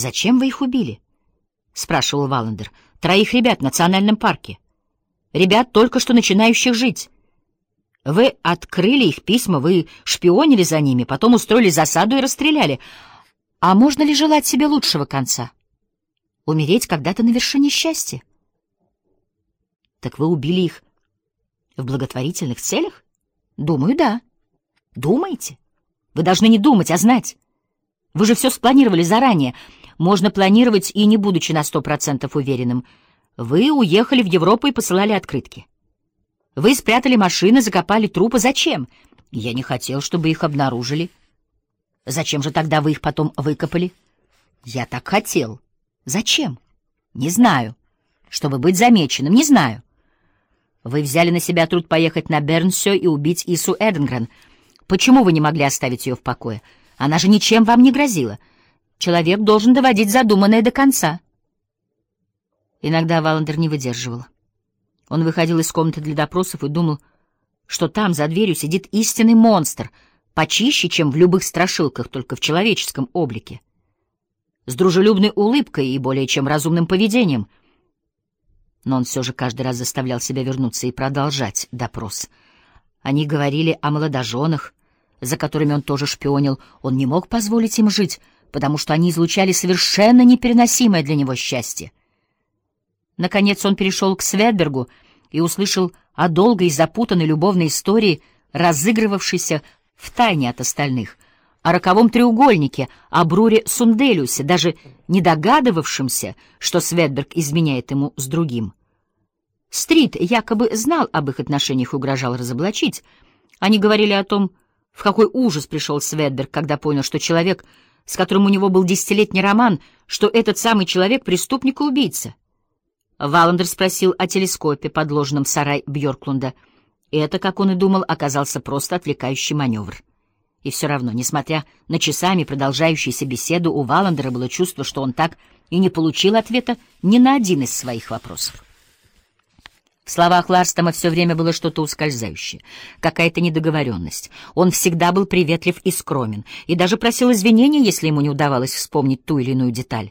«Зачем вы их убили?» — спрашивал Валандер. «Троих ребят в национальном парке. Ребят, только что начинающих жить. Вы открыли их письма, вы шпионили за ними, потом устроили засаду и расстреляли. А можно ли желать себе лучшего конца? Умереть когда-то на вершине счастья? Так вы убили их в благотворительных целях? Думаю, да. Думаете? Вы должны не думать, а знать. Вы же все спланировали заранее. Можно планировать и не будучи на сто процентов уверенным. Вы уехали в Европу и посылали открытки. Вы спрятали машины, закопали трупы. Зачем? Я не хотел, чтобы их обнаружили. Зачем же тогда вы их потом выкопали? Я так хотел. Зачем? Не знаю. Чтобы быть замеченным, не знаю. Вы взяли на себя труд поехать на Бернсё и убить Ису Эденгрен. Почему вы не могли оставить ее в покое? Она же ничем вам не грозила. Человек должен доводить задуманное до конца. Иногда Валандер не выдерживал. Он выходил из комнаты для допросов и думал, что там, за дверью, сидит истинный монстр, почище, чем в любых страшилках, только в человеческом облике. С дружелюбной улыбкой и более чем разумным поведением. Но он все же каждый раз заставлял себя вернуться и продолжать допрос. Они говорили о молодоженах, за которыми он тоже шпионил. Он не мог позволить им жить, потому что они излучали совершенно непереносимое для него счастье. Наконец он перешел к Светбергу и услышал о долгой и запутанной любовной истории, разыгрывавшейся в тайне от остальных, о роковом треугольнике, о Бруре Сунделюсе, даже не догадывавшемся, что Светберг изменяет ему с другим. Стрит якобы знал об их отношениях и угрожал разоблачить. Они говорили о том, в какой ужас пришел Светберг, когда понял, что человек, с которым у него был десятилетний роман, что этот самый человек — преступник и убийца. Валандер спросил о телескопе, подложенном в сарай Бьорклунда. Это, как он и думал, оказался просто отвлекающий маневр. И все равно, несмотря на часами продолжающуюся беседу, у Валандера было чувство, что он так и не получил ответа ни на один из своих вопросов. В словах Ларстома все время было что-то ускользающее, какая-то недоговоренность. Он всегда был приветлив и скромен, и даже просил извинения, если ему не удавалось вспомнить ту или иную деталь.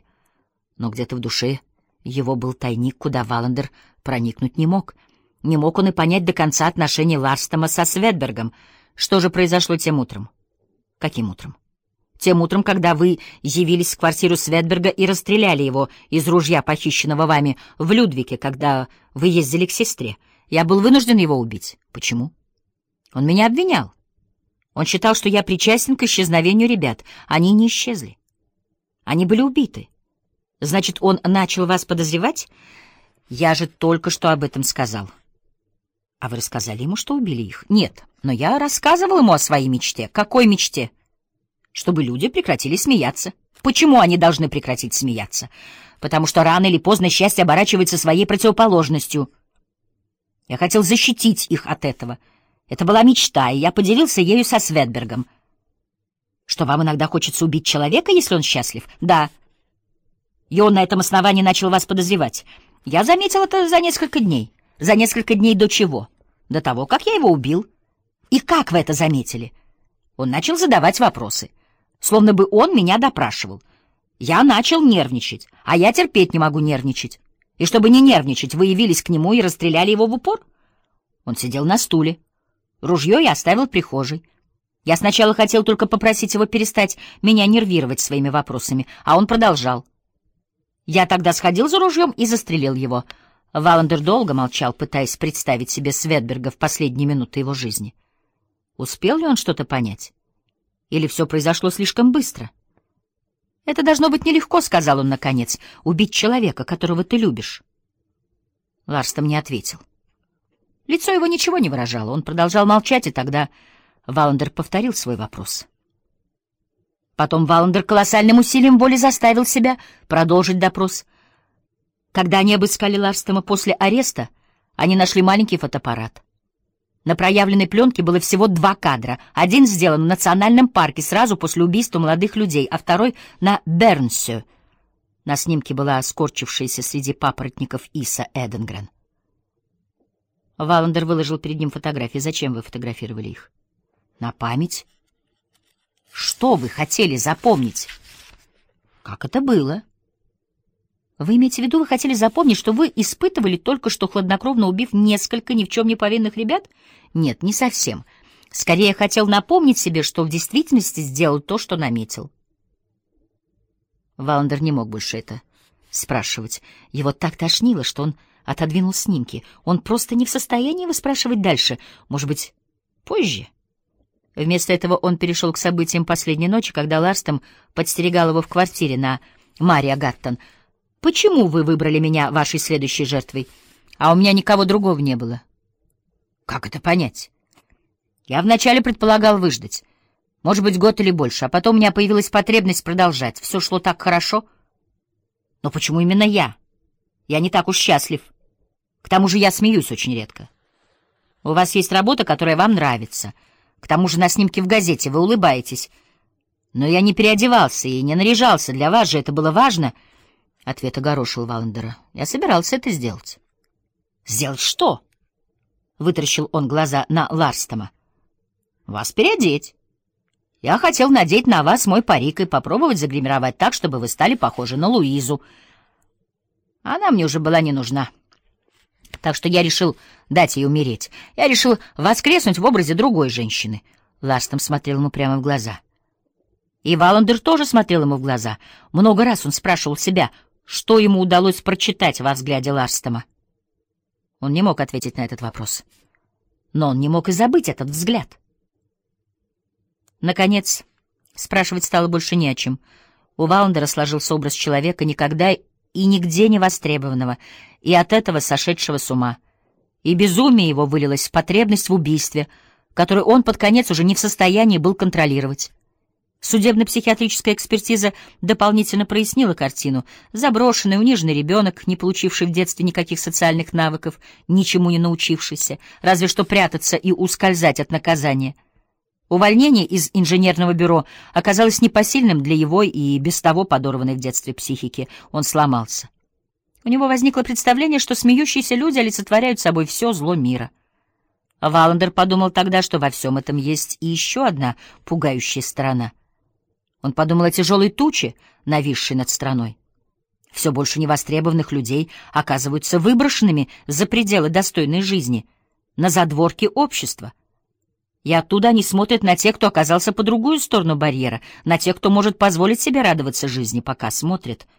Но где-то в душе его был тайник, куда Валандер проникнуть не мог. Не мог он и понять до конца отношений Ларстома со Светбергом. Что же произошло тем утром? Каким утром? Тем утром, когда вы явились в квартиру Светберга и расстреляли его из ружья, похищенного вами в Людвике, когда вы ездили к сестре. Я был вынужден его убить. Почему? Он меня обвинял. Он считал, что я причастен к исчезновению ребят. Они не исчезли. Они были убиты. Значит, он начал вас подозревать? Я же только что об этом сказал. А вы рассказали ему, что убили их? Нет, но я рассказывал ему о своей мечте. Какой мечте? Чтобы люди прекратили смеяться. Почему они должны прекратить смеяться? Потому что рано или поздно счастье оборачивается своей противоположностью. Я хотел защитить их от этого. Это была мечта, и я поделился ею со Светбергом. Что вам иногда хочется убить человека, если он счастлив? Да. И он на этом основании начал вас подозревать. Я заметил это за несколько дней. За несколько дней до чего? До того, как я его убил. И как вы это заметили? Он начал задавать вопросы, словно бы он меня допрашивал. Я начал нервничать, а я терпеть не могу нервничать. И чтобы не нервничать, вы явились к нему и расстреляли его в упор? Он сидел на стуле. Ружье я оставил в прихожей. Я сначала хотел только попросить его перестать меня нервировать своими вопросами, а он продолжал. Я тогда сходил за ружьем и застрелил его. Валандер долго молчал, пытаясь представить себе Светберга в последние минуты его жизни. Успел ли он что-то понять? Или все произошло слишком быстро? «Это должно быть нелегко», — сказал он наконец, — «убить человека, которого ты любишь». Ларстом не ответил. Лицо его ничего не выражало. Он продолжал молчать, и тогда Валандер повторил свой вопрос. Потом Валандер колоссальным усилием воли заставил себя продолжить допрос. Когда они обыскали Ларстома после ареста, они нашли маленький фотоаппарат. На проявленной пленке было всего два кадра. Один сделан в национальном парке сразу после убийства молодых людей, а второй — на Бернсё. На снимке была скорчившаяся среди папоротников Иса Эденгрен. Валандер выложил перед ним фотографии. Зачем вы фотографировали их? На память. Что вы хотели запомнить? Как это было? Вы имеете в виду, вы хотели запомнить, что вы испытывали только что хладнокровно убив несколько ни в чем не повинных ребят? Нет, не совсем. Скорее, хотел напомнить себе, что в действительности сделал то, что наметил. Валандер не мог больше это спрашивать. Его так тошнило, что он отодвинул снимки. Он просто не в состоянии выспрашивать дальше. Может быть, позже? Вместо этого он перешел к событиям последней ночи, когда Ларстом подстерегал его в квартире на Мария Гаттон. «Почему вы выбрали меня вашей следующей жертвой, а у меня никого другого не было?» «Как это понять?» «Я вначале предполагал выждать. Может быть, год или больше, а потом у меня появилась потребность продолжать. Все шло так хорошо. Но почему именно я? Я не так уж счастлив. К тому же я смеюсь очень редко. У вас есть работа, которая вам нравится. К тому же на снимке в газете вы улыбаетесь. Но я не переодевался и не наряжался. Для вас же это было важно. Ответ огорошил Валандера. Я собирался это сделать. Сделать что? Вытаращил он глаза на Ларстома. Вас переодеть. Я хотел надеть на вас мой парик и попробовать загримировать так, чтобы вы стали похожи на Луизу. Она мне уже была не нужна. Так что я решил дать ей умереть. Я решил воскреснуть в образе другой женщины. Ларстом смотрел ему прямо в глаза. И Валандер тоже смотрел ему в глаза. Много раз он спрашивал себя, что ему удалось прочитать во взгляде Ларстома. Он не мог ответить на этот вопрос. Но он не мог и забыть этот взгляд. Наконец, спрашивать стало больше не о чем. У Ваундера сложился образ человека никогда и нигде не востребованного, и от этого сошедшего с ума. И безумие его вылилось в потребность в убийстве, которую он под конец уже не в состоянии был контролировать. Судебно-психиатрическая экспертиза дополнительно прояснила картину. Заброшенный, униженный ребенок, не получивший в детстве никаких социальных навыков, ничему не научившийся, разве что прятаться и ускользать от наказания — Увольнение из инженерного бюро оказалось непосильным для его и без того подорванной в детстве психики. Он сломался. У него возникло представление, что смеющиеся люди олицетворяют собой все зло мира. Валандер подумал тогда, что во всем этом есть и еще одна пугающая сторона. Он подумал о тяжелой туче, нависшей над страной. Все больше невостребованных людей оказываются выброшенными за пределы достойной жизни, на задворки общества. И оттуда они смотрят на тех, кто оказался по другую сторону барьера, на тех, кто может позволить себе радоваться жизни, пока смотрит —